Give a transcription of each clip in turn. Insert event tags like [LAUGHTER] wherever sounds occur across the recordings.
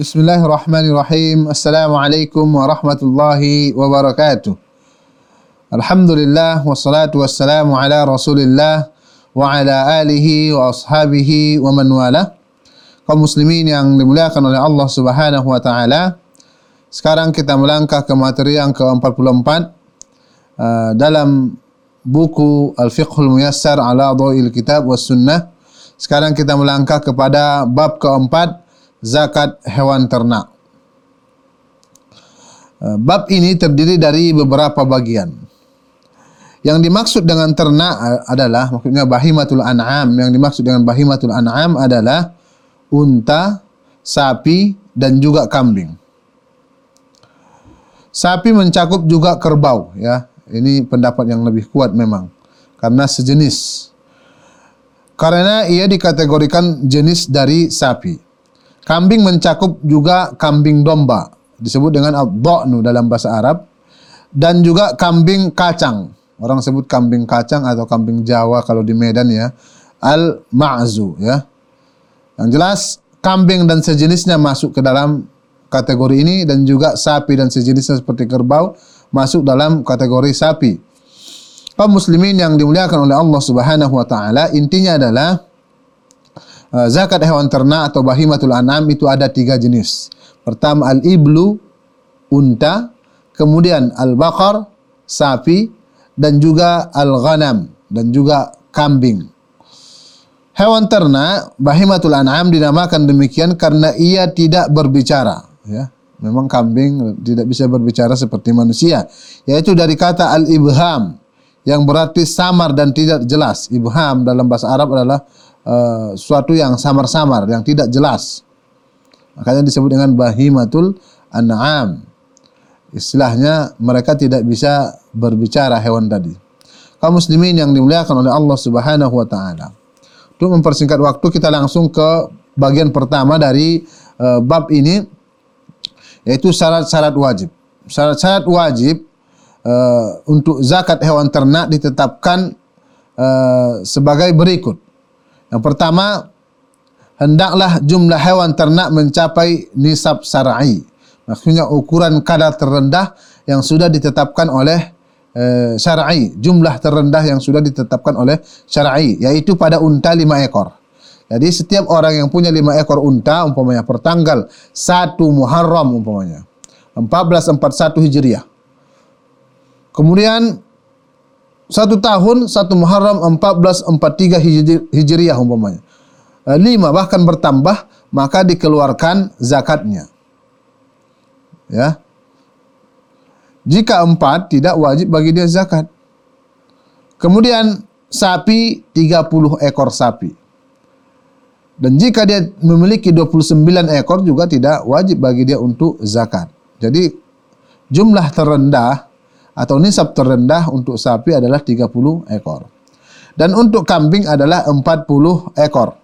Bismillahirrahmanirrahim. Assalamualaikum warahmatullahi wabarakatuh. Alhamdulillah wassalatu wassalamu ala Rasulillah wa ala alihi wa ashabihi wa man wala. Kaum muslimin yang dimuliakan oleh Allah Subhanahu wa taala. Sekarang kita melangkah ke materi yang ke-44 uh, dalam buku Al-Fiqhul Muyassar ala Dhawil Kitab was Sunnah. Sekarang kita melangkah kepada bab keempat zakat hewan ternak. Eh, bab ini terdiri dari beberapa bagian. Yang dimaksud dengan ternak eh, adalah maksudnya bahimatul an'am. Yang dimaksud dengan bahimatul an'am adalah unta, sapi dan juga kambing. Sapi mencakup juga kerbau ya. Ini pendapat yang lebih kuat memang karena sejenis. Karena ia dikategorikan jenis dari sapi. Kambing mencakup juga kambing domba, disebut dengan al-dha'nu dalam bahasa Arab dan juga kambing kacang. Orang sebut kambing kacang atau kambing Jawa kalau di Medan ya. Al-ma'zu ya. Yang jelas kambing dan sejenisnya masuk ke dalam kategori ini dan juga sapi dan sejenisnya seperti kerbau masuk dalam kategori sapi. Kaum muslimin yang dimuliakan oleh Allah Subhanahu wa taala, intinya adalah zakat hewan ternak atau bahimatul an'am itu ada tiga jenis. Pertama al-iblu, unta, kemudian al-baqar, sapi, dan juga al-ghanam, dan juga kambing. Hewan ternak, bahimatul an'am dinamakan demikian karena ia tidak berbicara. Ya. Memang kambing tidak bisa berbicara seperti manusia. Yaitu dari kata al-ibham, yang berarti samar dan tidak jelas. Ibham dalam bahasa Arab adalah uh, suatu yang samar-samar, yang tidak jelas. Makanya disebut dengan bahimatul an'am. Istilahnya mereka tidak bisa berbicara hewan tadi. Kaum muslimin yang dimuliakan oleh Allah Subhanahu wa taala. Untuk mempersingkat waktu kita langsung ke bagian pertama dari uh, bab ini yaitu syarat-syarat wajib. Syarat-syarat wajib uh, untuk zakat hewan ternak ditetapkan uh, sebagai berikut. Yang pertama, hendaklah jumlah hewan ternak mencapai nisab syar'i. Maksudnya ukuran kadar terendah yang sudah ditetapkan oleh e, syar'i, jumlah terendah yang sudah ditetapkan oleh syar'i, yaitu pada unta lima ekor. Jadi setiap orang yang punya lima ekor unta, umpamanya pertanggal 1 Muharram umpamanya, 1441 Hijriah. Kemudian satu tahun satu Muharram 1443 Hijriah umpamanya. Eh, lima bahkan bertambah maka dikeluarkan zakatnya. Ya. Jika empat tidak wajib bagi dia zakat. Kemudian sapi 30 ekor sapi. Dan jika dia memiliki 29 ekor juga tidak wajib bagi dia untuk zakat. Jadi jumlah terendah atau nisab terendah untuk sapi adalah 30 ekor. Dan untuk kambing adalah 40 ekor.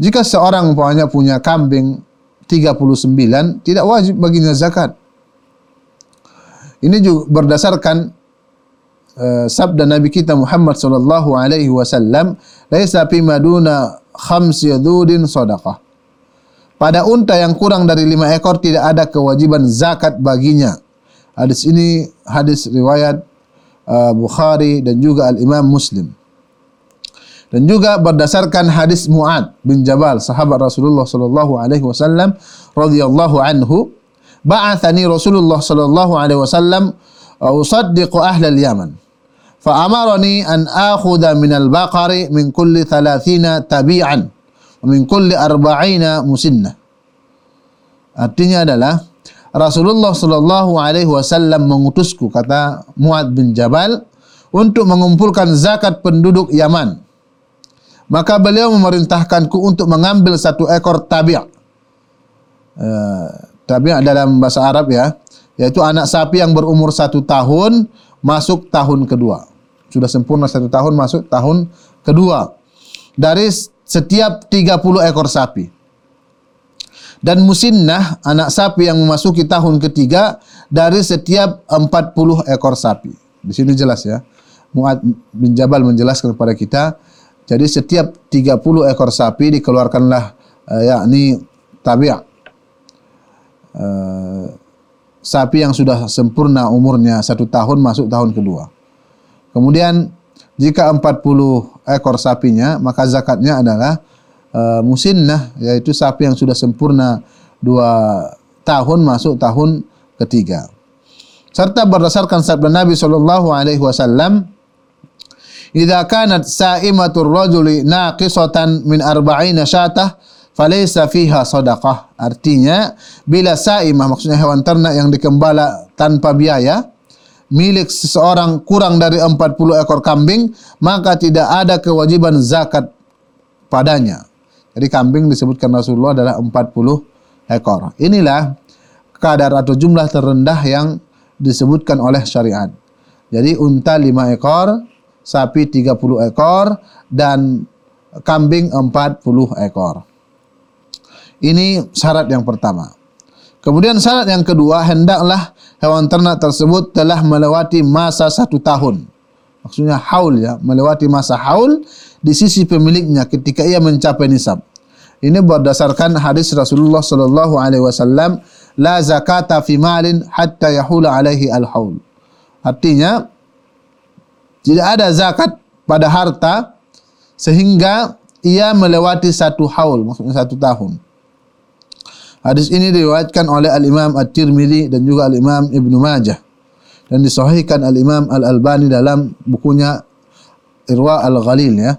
Jika seorang punya punya kambing 39 tidak wajib baginya zakat. Ini juga berdasarkan uh, sabda Nabi kita Muhammad sallallahu alaihi wasallam, "Laisa fi maduna khamsi dzudin sadaqah." Pada unta yang kurang dari lima ekor tidak ada kewajiban zakat baginya. Hadis ini hadis riwayat uh, Bukhari dan juga Al Imam Muslim. Dan juga berdasarkan hadis Muad bin Jabal sahabat Rasulullah sallallahu alaihi wasallam radhiyallahu anhu ba'athani Rasulullah sallallahu alaihi wasallam usaddiqu ahli al-Yaman فأمرني أن آخذ من البقر من كل ثلاثين تبيعا ومن كل أربعين مسنة artinya adalah Rasulullah Shallallahu Alaihi Wasallam mengutusku kata Muad bin Jabal untuk mengumpulkan zakat penduduk Yaman. Maka beliau memerintahkanku untuk mengambil satu ekor tabi'. Uh, tabi' dalam bahasa Arab ya, yaitu anak sapi yang berumur satu tahun masuk tahun kedua. Sudah sempurna satu tahun masuk tahun kedua. Dari setiap 30 ekor sapi dan musinnah anak sapi yang memasuki tahun ketiga dari setiap 40 ekor sapi. Di sini jelas ya. Muad bin Jabal menjelaskan kepada kita jadi setiap 30 ekor sapi dikeluarkanlah uh, yakni tabi' uh, sapi yang sudah sempurna umurnya satu tahun masuk tahun kedua. Kemudian jika 40 ekor sapinya maka zakatnya adalah uh, musinnah yaitu sapi yang sudah sempurna dua tahun masuk tahun ketiga. Serta berdasarkan sabda Nabi sallallahu alaihi wasallam Idza kanat sa'imatur rajuli naqisatan min arba'ina syatah falaysa fiha sadaqah. Artinya bila sa'imah maksudnya hewan ternak yang dikembala tanpa biaya milik seseorang kurang dari 40 ekor kambing maka tidak ada kewajiban zakat padanya. Jadi kambing disebutkan Rasulullah adalah 40 ekor. Inilah kadar atau jumlah terendah yang disebutkan oleh syariat. Jadi unta 5 ekor, sapi 30 ekor dan kambing 40 ekor. Ini syarat yang pertama. Kemudian syarat yang kedua, hendaklah hewan ternak tersebut telah melewati masa satu tahun. Maksudnya haul ya, melewati masa haul di sisi pemiliknya ketika ia mencapai nisab. Ini berdasarkan hadis Rasulullah sallallahu alaihi wasallam, la zakata fi malin hatta yahula alaihi al-haul. Artinya tidak ada zakat pada harta sehingga ia melewati satu haul, maksudnya satu tahun. Hadis ini diriwayatkan oleh Al-Imam At-Tirmidzi dan juga Al-Imam Ibnu Majah dan disahihkan Al-Imam Al-Albani dalam bukunya Irwa Al-Ghalil ya.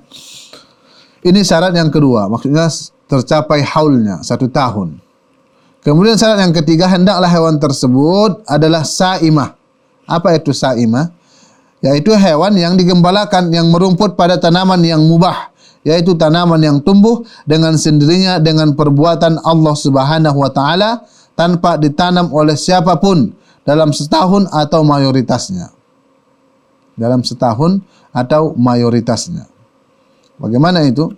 Ini syarat yang kedua, maksudnya tercapai haulnya satu tahun. Kemudian syarat yang ketiga hendaklah hewan tersebut adalah saimah. Apa itu saimah? yaitu hewan yang digembalakan yang merumput pada tanaman yang mubah yaitu tanaman yang tumbuh dengan sendirinya dengan perbuatan Allah Subhanahu wa taala tanpa ditanam oleh siapa pun dalam setahun atau mayoritasnya? Dalam setahun atau mayoritasnya? Bagaimana itu?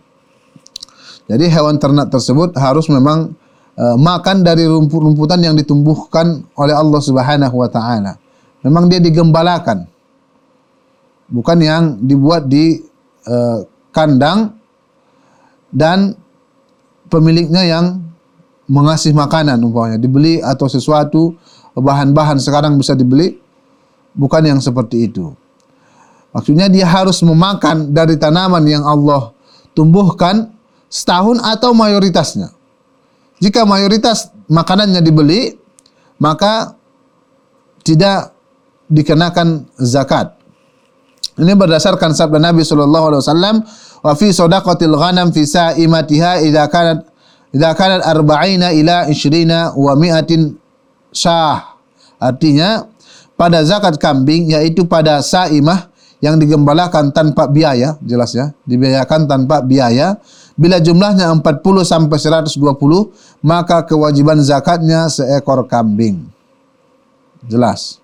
Jadi hewan ternak tersebut harus memang uh, makan dari rumput-rumputan yang ditumbuhkan oleh Allah Subhanahu wa taala. Memang dia digembalakan. Bukan yang dibuat di uh, kandang dan pemiliknya yang mengasih makanan umpamanya. Dibeli atau sesuatu bahan-bahan sekarang bisa dibeli bukan yang seperti itu. Maksudnya dia harus memakan dari tanaman yang Allah tumbuhkan setahun atau mayoritasnya. Jika mayoritas makanannya dibeli maka tidak dikenakan zakat. Ini berdasarkan sabda Nabi sallallahu alaihi wasallam, "Wa fi sadaqatil ghanam fi sa'imatiha idza kanat kanat arba'ina ila 20 wa mi'atin syah." Artinya pada zakat kambing yaitu pada sa'imah yang digembalakan tanpa biaya, jelas ya, dibiayakan tanpa biaya. Bila jumlahnya 40 sampai 120, maka kewajiban zakatnya seekor kambing. Jelas.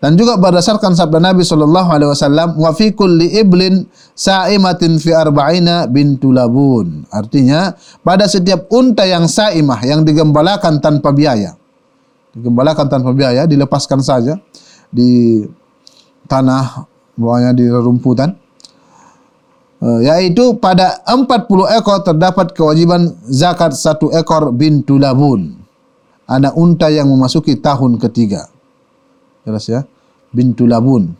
Dan juga berdasarkan sabda Nabi sallallahu alaihi wasallam, "Wa fi kulli iblin sa'imatin fi arba'ina bintu labun." Artinya, pada setiap unta yang saimah yang digembalakan tanpa biaya. Digembalakan tanpa biaya, dilepaskan saja di tanah bawahnya di rumputan. Eh, yaitu pada 40 ekor terdapat kewajiban zakat satu ekor bintu labun. Anak unta yang memasuki tahun ketiga. Jelas ya. Bintu Labun.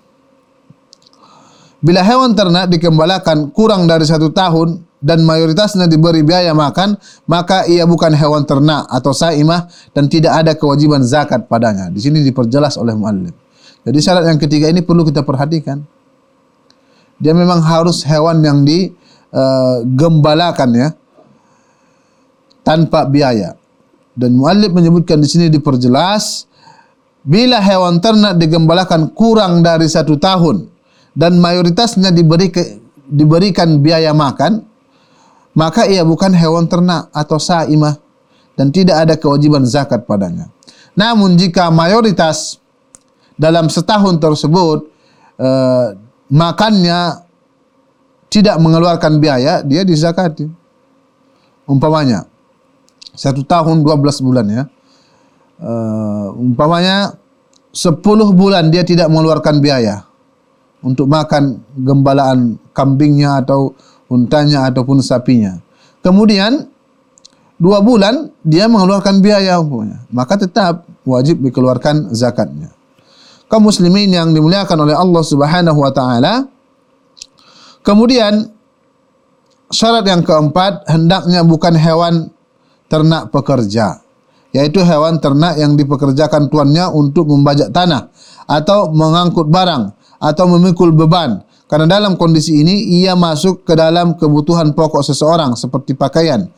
Bila hewan ternak dikembalakan kurang dari satu tahun dan mayoritasnya diberi biaya makan, maka ia bukan hewan ternak atau saimah dan tidak ada kewajiban zakat padanya. Di sini diperjelas oleh muallif. Jadi syarat yang ketiga ini perlu kita perhatikan. Dia memang harus hewan yang digembalakan uh, ya tanpa biaya. Dan muallif menyebutkan di sini diperjelas bila hewan ternak digembalakan kurang dari satu tahun dan mayoritasnya diberi ke, diberikan biaya makan, maka ia bukan hewan ternak atau saimah dan tidak ada kewajiban zakat padanya. Namun jika mayoritas dalam setahun tersebut eh, makannya tidak mengeluarkan biaya, dia dizakati. Umpamanya satu tahun 12 bulan ya uh, umpamanya 10 bulan dia tidak mengeluarkan biaya untuk makan gembalaan kambingnya atau untanya ataupun sapinya. Kemudian dua bulan dia mengeluarkan biaya umpamanya, maka tetap wajib dikeluarkan zakatnya. Kaum muslimin yang dimuliakan oleh Allah Subhanahu wa taala. Kemudian syarat yang keempat hendaknya bukan hewan ternak pekerja, yaitu hewan ternak yang dipekerjakan tuannya untuk membajak tanah atau mengangkut barang atau memikul beban. Karena dalam kondisi ini ia masuk ke dalam kebutuhan pokok seseorang seperti pakaian,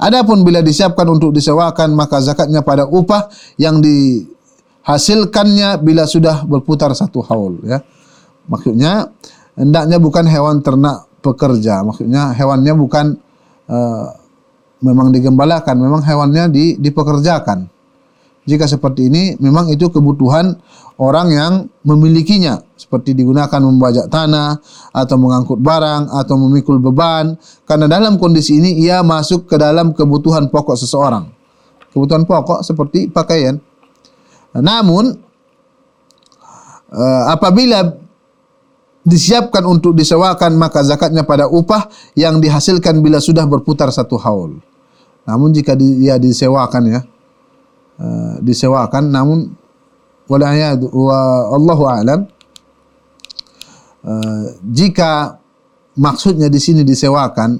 Adapun bila disiapkan untuk disewakan maka zakatnya pada upah yang dihasilkannya bila sudah berputar satu haul ya. Maksudnya hendaknya bukan hewan ternak pekerja. Maksudnya hewannya bukan uh, memang digembalakan, memang hewannya di, dipekerjakan. Jika seperti ini memang itu kebutuhan orang yang memilikinya seperti digunakan membajak tanah atau mengangkut barang atau memikul beban karena dalam kondisi ini ia masuk ke dalam kebutuhan pokok seseorang. Kebutuhan pokok seperti pakaian. Namun eh, apabila disiapkan untuk disewakan maka zakatnya pada upah yang dihasilkan bila sudah berputar satu haul. Namun jika dia disewakan ya uh, disewakan namun wala wa Allahu a'lam. Uh, jika maksudnya di sini disewakan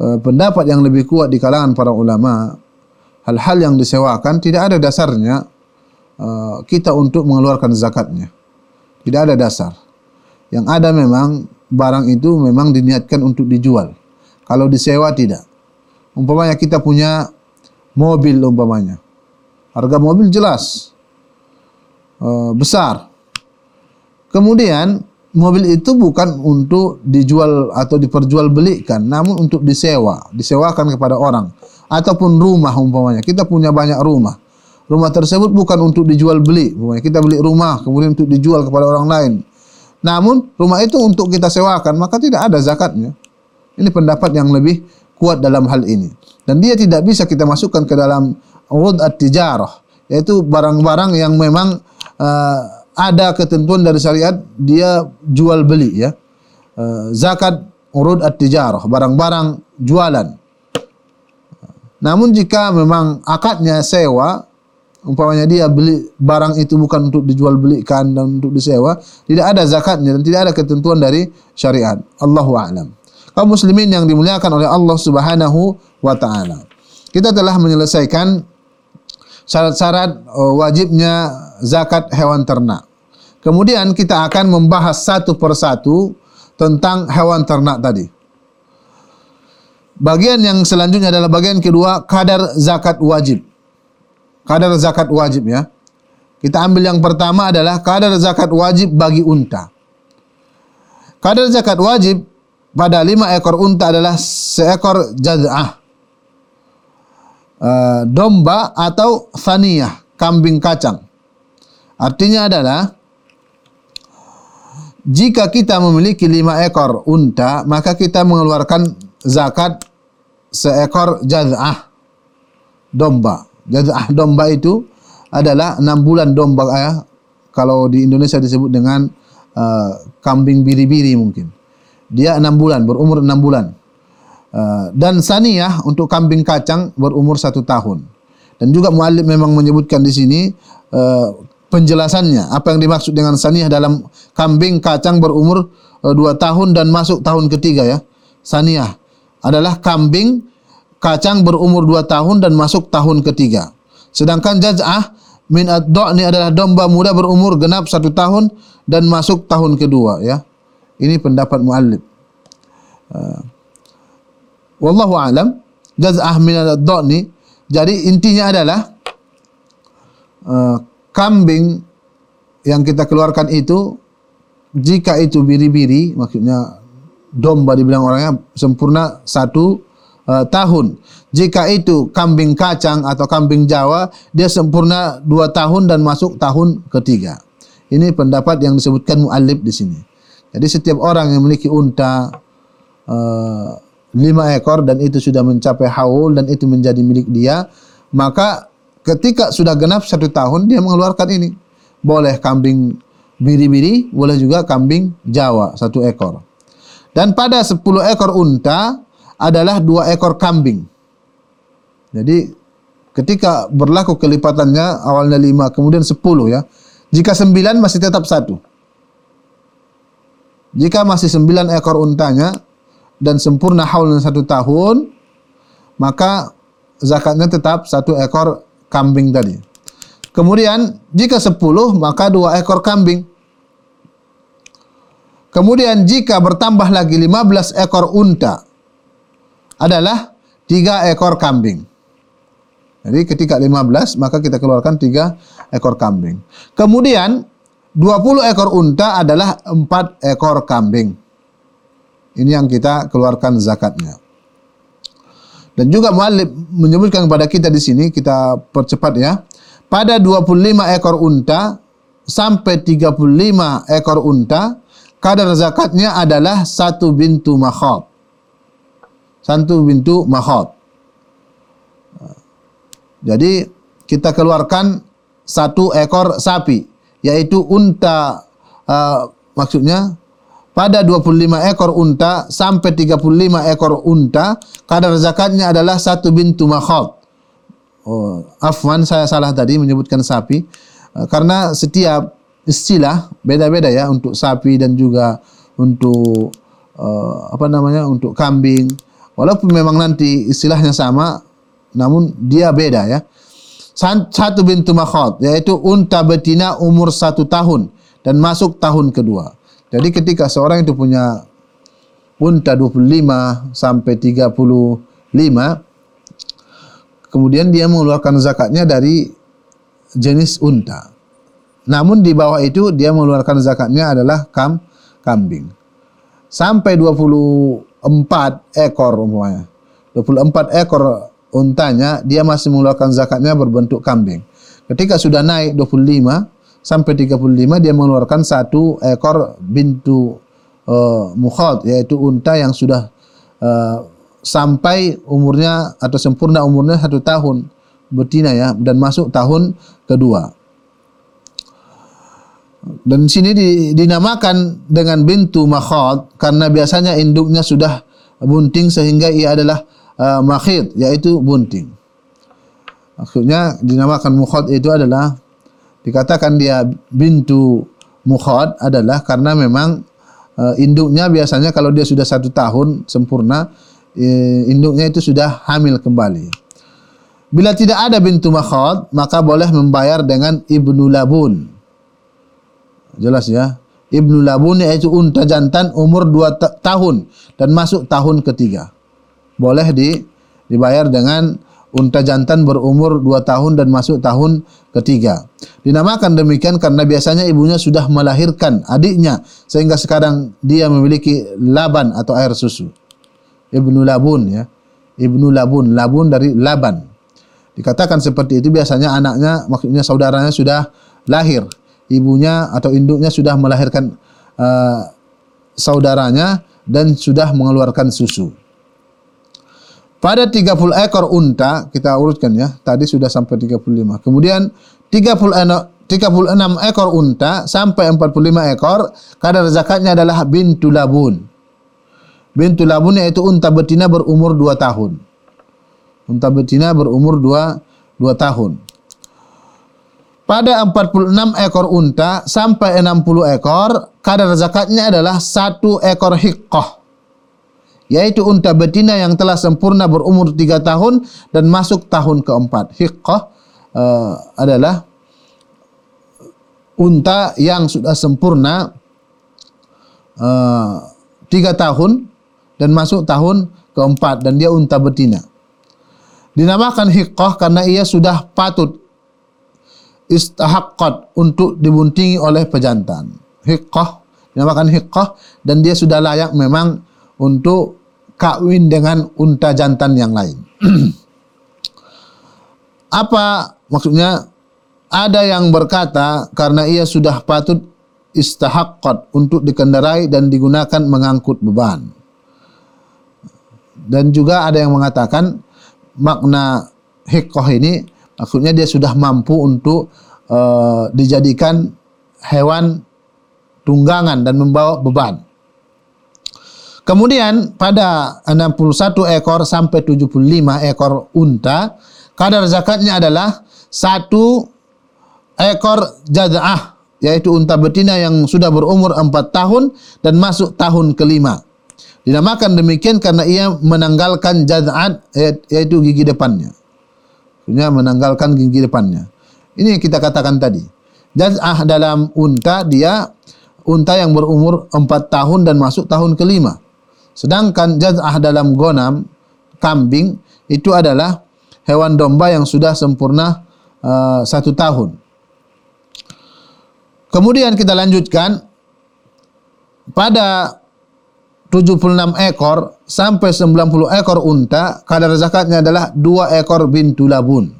uh, pendapat yang lebih kuat di kalangan para ulama hal-hal yang disewakan tidak ada dasarnya uh, kita untuk mengeluarkan zakatnya. Tidak ada dasar. Yang ada memang barang itu memang diniatkan untuk dijual. Kalau disewa tidak. Umpamanya kita punya mobil umpamanya. Harga mobil jelas uh, besar. Kemudian mobil itu bukan untuk dijual atau diperjualbelikan, namun untuk disewa, disewakan kepada orang ataupun rumah umpamanya. Kita punya banyak rumah. Rumah tersebut bukan untuk dijual beli, umpamanya kita beli rumah kemudian untuk dijual kepada orang lain. Namun rumah itu untuk kita sewakan, maka tidak ada zakatnya. Ini pendapat yang lebih kuat dalam hal ini. Dan dia tidak bisa kita masukkan ke dalam urud at-tijarah, yaitu barang-barang yang memang uh, ada ketentuan dari syariat dia jual beli ya. Uh, zakat urud at-tijarah, barang-barang jualan. Namun jika memang akadnya sewa, umpamanya dia beli barang itu bukan untuk dijual belikan dan untuk disewa, tidak ada zakatnya dan tidak ada ketentuan dari syariat. Allahu a'lam kaum muslimin yang dimuliakan oleh Allah Subhanahu wa taala. Kita telah menyelesaikan syarat-syarat uh, wajibnya zakat hewan ternak. Kemudian kita akan membahas satu persatu tentang hewan ternak tadi. Bagian yang selanjutnya adalah bagian kedua kadar zakat wajib. Kadar zakat wajib ya. Kita ambil yang pertama adalah kadar zakat wajib bagi unta. Kadar zakat wajib pada lima ekor unta adalah seekor jaz'ah. Uh, domba atau faniyah, kambing kacang. Artinya adalah jika kita memiliki lima ekor unta, maka kita mengeluarkan zakat seekor jaz'ah domba. Jaz'ah domba itu adalah enam bulan domba ya. Kalau di Indonesia disebut dengan uh, kambing biri-biri mungkin dia enam bulan, berumur enam bulan. Uh, dan saniyah untuk kambing kacang berumur satu tahun. Dan juga muallim memang menyebutkan di sini uh, penjelasannya apa yang dimaksud dengan saniyah dalam kambing kacang berumur uh, dua tahun dan masuk tahun ketiga ya. Saniyah adalah kambing kacang berumur dua tahun dan masuk tahun ketiga. Sedangkan jaz'ah min ad ini adalah domba muda berumur genap satu tahun dan masuk tahun kedua ya. Ini pendapat muallif. Uh, wallahu alam. Jaz'ah min ad-dhani jadi intinya adalah uh, kambing yang kita keluarkan itu jika itu biri-biri maksudnya domba dibilang orangnya sempurna satu uh, tahun. Jika itu kambing kacang atau kambing Jawa dia sempurna dua tahun dan masuk tahun ketiga. Ini pendapat yang disebutkan muallif di sini. Jadi setiap orang yang memiliki unta uh, lima ekor dan itu sudah mencapai haul dan itu menjadi milik dia, maka ketika sudah genap satu tahun dia mengeluarkan ini. Boleh kambing biri-biri, boleh juga kambing Jawa satu ekor. Dan pada sepuluh ekor unta adalah dua ekor kambing. Jadi ketika berlaku kelipatannya awalnya lima kemudian sepuluh ya. Jika sembilan masih tetap satu. Jika masih sembilan ekor untanya dan sempurna haulnya satu tahun, maka zakatnya tetap satu ekor kambing tadi. Kemudian jika sepuluh maka dua ekor kambing. Kemudian jika bertambah lagi lima belas ekor unta adalah tiga ekor kambing. Jadi ketika lima belas maka kita keluarkan tiga ekor kambing. Kemudian dua puluh ekor unta adalah empat ekor kambing. Ini yang kita keluarkan zakatnya. Dan juga muallif menyebutkan kepada kita di sini kita percepat ya. Pada 25 ekor unta sampai 35 ekor unta kadar zakatnya adalah satu bintu makhab. Satu bintu makhab. Jadi kita keluarkan satu ekor sapi yaitu unta uh, maksudnya pada 25 ekor unta sampai 35 ekor unta kadar zakatnya adalah satu bintu makhab. Oh, afwan saya salah tadi menyebutkan sapi uh, karena setiap istilah beda-beda ya untuk sapi dan juga untuk uh, apa namanya untuk kambing. Walaupun memang nanti istilahnya sama namun dia beda ya. Satu bintu makhab yaitu unta betina umur satu tahun dan masuk tahun kedua. Jadi ketika seorang itu punya unta 25 sampai 35 kemudian dia mengeluarkan zakatnya dari jenis unta. Namun di bawah itu dia mengeluarkan zakatnya adalah kam kambing. Sampai 24 ekor umpamanya. 24 ekor untanya dia masih mengeluarkan zakatnya berbentuk kambing. Ketika sudah naik 25 sampai 35 dia mengeluarkan satu ekor bintu uh, mukhad yaitu unta yang sudah uh, sampai umurnya atau sempurna umurnya satu tahun betina ya dan masuk tahun kedua. Dan sini dinamakan dengan bintu makhad karena biasanya induknya sudah bunting sehingga ia adalah uh, makhid yaitu bunting. Maksudnya dinamakan mukhad itu adalah dikatakan dia bintu mukhad adalah karena memang uh, induknya biasanya kalau dia sudah satu tahun sempurna uh, induknya itu sudah hamil kembali. Bila tidak ada bintu mukhad maka boleh membayar dengan ibnu labun. Jelas ya. Ibnu labun yaitu unta jantan umur dua ta tahun dan masuk tahun ketiga. Boleh di dibayar dengan unta jantan berumur 2 tahun dan masuk tahun ketiga. Dinamakan demikian karena biasanya ibunya sudah melahirkan adiknya sehingga sekarang dia memiliki laban atau air susu. Ibnu Labun ya. Ibnu Labun, Labun dari Laban. Dikatakan seperti itu biasanya anaknya maksudnya saudaranya sudah lahir. Ibunya atau induknya sudah melahirkan uh, saudaranya dan sudah mengeluarkan susu. Pada 30 ekor unta, kita urutkan ya, tadi sudah sampai 35. Kemudian 36 ekor unta sampai 45 ekor, kadar zakatnya adalah bintu labun. Bintu labun yaitu unta betina berumur 2 tahun. Unta betina berumur 2, 2 tahun. Pada 46 ekor unta sampai 60 ekor, kadar zakatnya adalah satu ekor hiqqah yaitu unta betina yang telah sempurna berumur tiga tahun dan masuk tahun keempat. Hiqqah uh, adalah unta yang sudah sempurna uh, tiga tahun dan masuk tahun keempat dan dia unta betina. Dinamakan hiqqah karena ia sudah patut istahaqqat untuk dibuntingi oleh pejantan. Hiqqah dinamakan hiqqah dan dia sudah layak memang untuk kawin dengan unta jantan yang lain. [CLEARS THROAT] Apa maksudnya? Ada yang berkata karena ia sudah patut istahaqqat untuk dikendarai dan digunakan mengangkut beban. Dan juga ada yang mengatakan makna hikoh ini maksudnya dia sudah mampu untuk uh, dijadikan hewan tunggangan dan membawa beban. Kemudian pada 61 ekor sampai 75 ekor unta, kadar zakatnya adalah satu ekor jada'ah, yaitu unta betina yang sudah berumur 4 tahun dan masuk tahun kelima. Dinamakan demikian karena ia menanggalkan jad'at yaitu gigi depannya. Maksudnya menanggalkan gigi depannya. Ini yang kita katakan tadi. Jad'ah dalam unta dia unta yang berumur 4 tahun dan masuk tahun kelima. Sedangkan jaz'ah dalam gonam kambing itu adalah hewan domba yang sudah sempurna uh, satu tahun. Kemudian kita lanjutkan pada 76 ekor sampai 90 ekor unta kadar zakatnya adalah dua ekor bintu labun.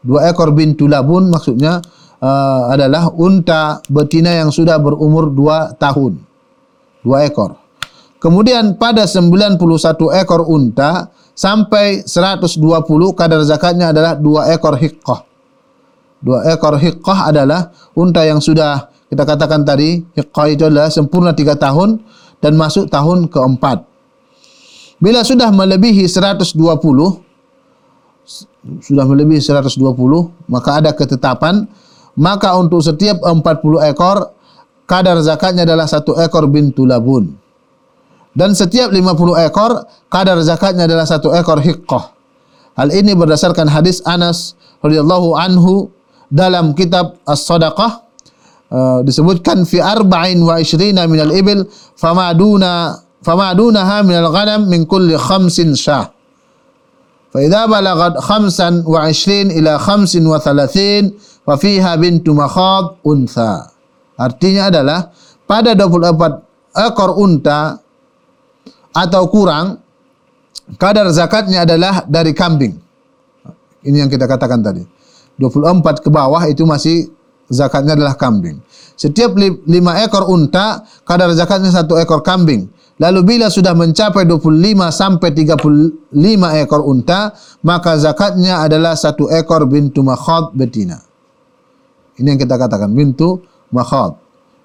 Dua ekor bintu labun maksudnya uh, adalah unta betina yang sudah berumur dua tahun. Dua ekor. Kemudian pada 91 ekor unta sampai 120 kadar zakatnya adalah dua ekor hiqqah. Dua ekor hiqqah adalah unta yang sudah kita katakan tadi hiqqah itu adalah sempurna tiga tahun dan masuk tahun keempat. Bila sudah melebihi 120 sudah melebihi 120 maka ada ketetapan maka untuk setiap 40 ekor kadar zakatnya adalah satu ekor bintu labun dan setiap 50 ekor kadar zakatnya adalah satu ekor hiqqah. Hal ini berdasarkan hadis Anas radhiyallahu anhu dalam kitab As-Sadaqah uh, disebutkan fi arba'in wa ishrina min al-ibil fama duna fama dunaha min al-ghanam min kulli khamsin syah. Fa idza balagat khamsan wa ishrin ila khamsin wa thalathin fa fiha bintu makhad untha. Artinya adalah pada 24 ekor unta atau kurang kadar zakatnya adalah dari kambing. Ini yang kita katakan tadi. 24 ke bawah itu masih zakatnya adalah kambing. Setiap 5 ekor unta kadar zakatnya satu ekor kambing. Lalu bila sudah mencapai 25 sampai 35 ekor unta, maka zakatnya adalah satu ekor bintu makhad betina. Ini yang kita katakan bintu makhad.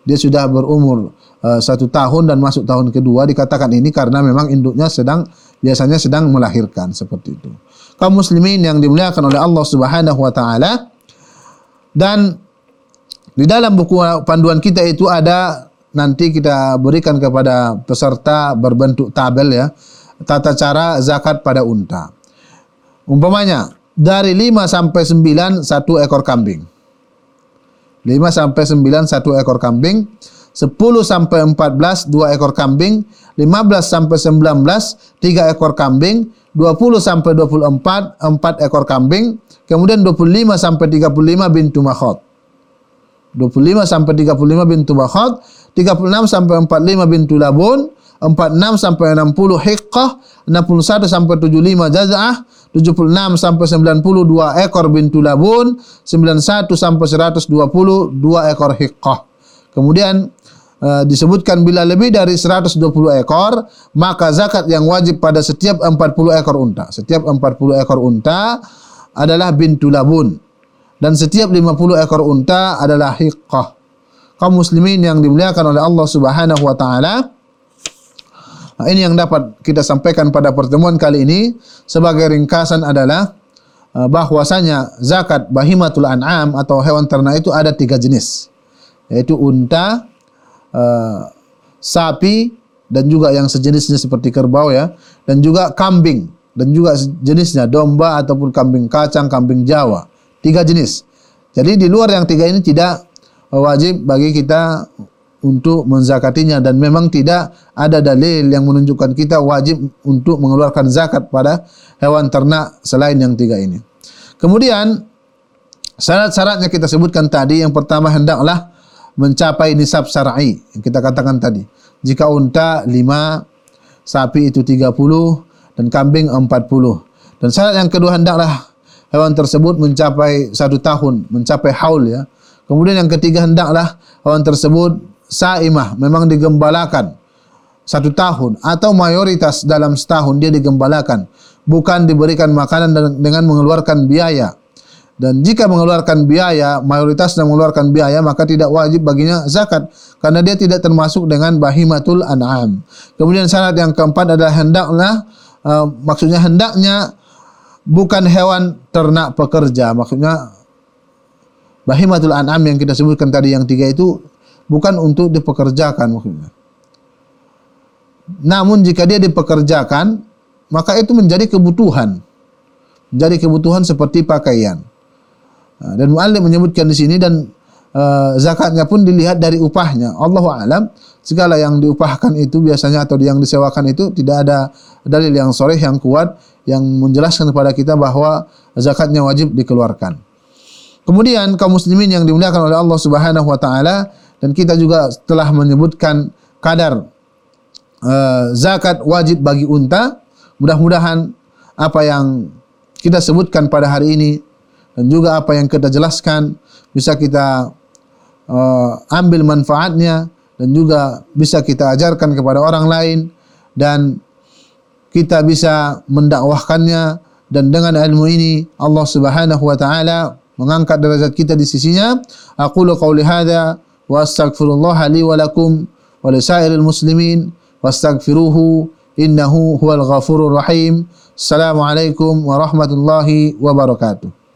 Dia sudah berumur uh, satu tahun dan masuk tahun kedua dikatakan ini karena memang induknya sedang biasanya sedang melahirkan seperti itu. Kaum muslimin yang dimuliakan oleh Allah Subhanahu wa taala dan di dalam buku panduan kita itu ada nanti kita berikan kepada peserta berbentuk tabel ya tata cara zakat pada unta. Umpamanya dari 5 sampai 9 satu ekor kambing. 5 sampai 9 satu ekor kambing. 10 sampai 14 2 ekor kambing, 15 sampai 19 3 ekor kambing, 20 sampai 24 4 ekor kambing, kemudian 25 sampai 35 bintu makhot. 25 sampai 35 bintu makhot, 36 sampai 45 bintu labun, 46 sampai 60 hiqqah, 61 sampai 75 jaz'ah, 76 sampai 92 ekor bintu labun, 91 sampai 120 2 ekor hiqqah. Kemudian disebutkan bila lebih dari 120 ekor maka zakat yang wajib pada setiap 40 ekor unta. Setiap 40 ekor unta adalah bintu labun dan setiap 50 ekor unta adalah hiqqah. Kaum muslimin yang dimuliakan oleh Allah Subhanahu wa taala. Nah, ini yang dapat kita sampaikan pada pertemuan kali ini sebagai ringkasan adalah uh, bahwasanya zakat bahimatul an'am atau hewan ternak itu ada tiga jenis yaitu unta, uh, sapi dan juga yang sejenisnya seperti kerbau ya dan juga kambing dan juga jenisnya domba ataupun kambing kacang, kambing Jawa. Tiga jenis. Jadi di luar yang tiga ini tidak wajib bagi kita untuk menzakatinya dan memang tidak ada dalil yang menunjukkan kita wajib untuk mengeluarkan zakat pada hewan ternak selain yang tiga ini. Kemudian syarat-syaratnya kita sebutkan tadi yang pertama hendaklah mencapai nisab syar'i yang kita katakan tadi. Jika unta 5, sapi itu 30 dan kambing 40. Dan syarat yang kedua hendaklah hewan tersebut mencapai satu tahun, mencapai haul ya. Kemudian yang ketiga hendaklah hewan tersebut saimah, memang digembalakan satu tahun atau mayoritas dalam setahun dia digembalakan, bukan diberikan makanan dengan mengeluarkan biaya dan jika mengeluarkan biaya mayoritas dan mengeluarkan biaya maka tidak wajib baginya zakat karena dia tidak termasuk dengan bahimatul an'am. Kemudian syarat yang keempat adalah hendaklah uh, maksudnya hendaknya bukan hewan ternak pekerja. Maksudnya bahimatul an'am yang kita sebutkan tadi yang tiga itu bukan untuk dipekerjakan maksudnya. Namun jika dia dipekerjakan, maka itu menjadi kebutuhan. Jadi kebutuhan seperti pakaian. Dan muallim menyebutkan di sini dan zakatnya pun dilihat dari upahnya. Allah alam segala yang diupahkan itu biasanya atau yang disewakan itu tidak ada dalil yang sore yang kuat yang menjelaskan kepada kita bahwa zakatnya wajib dikeluarkan. Kemudian kaum muslimin yang dimuliakan oleh Allah Subhanahu wa taala dan kita juga telah menyebutkan kadar zakat wajib bagi unta. Mudah-mudahan apa yang kita sebutkan pada hari ini dan juga apa yang kita jelaskan bisa kita uh, ambil manfaatnya dan juga bisa kita ajarkan kepada orang lain dan kita bisa mendakwahkannya dan dengan ilmu ini Allah Subhanahu wa taala mengangkat derajat kita di sisinya. Aqulu qauli hadza wa astaghfirullah li wa lakum wa lisairil muslimin wastaghfiruhu innahu huwal ghafurur rahim. Assalamu alaikum warahmatullahi wabarakatuh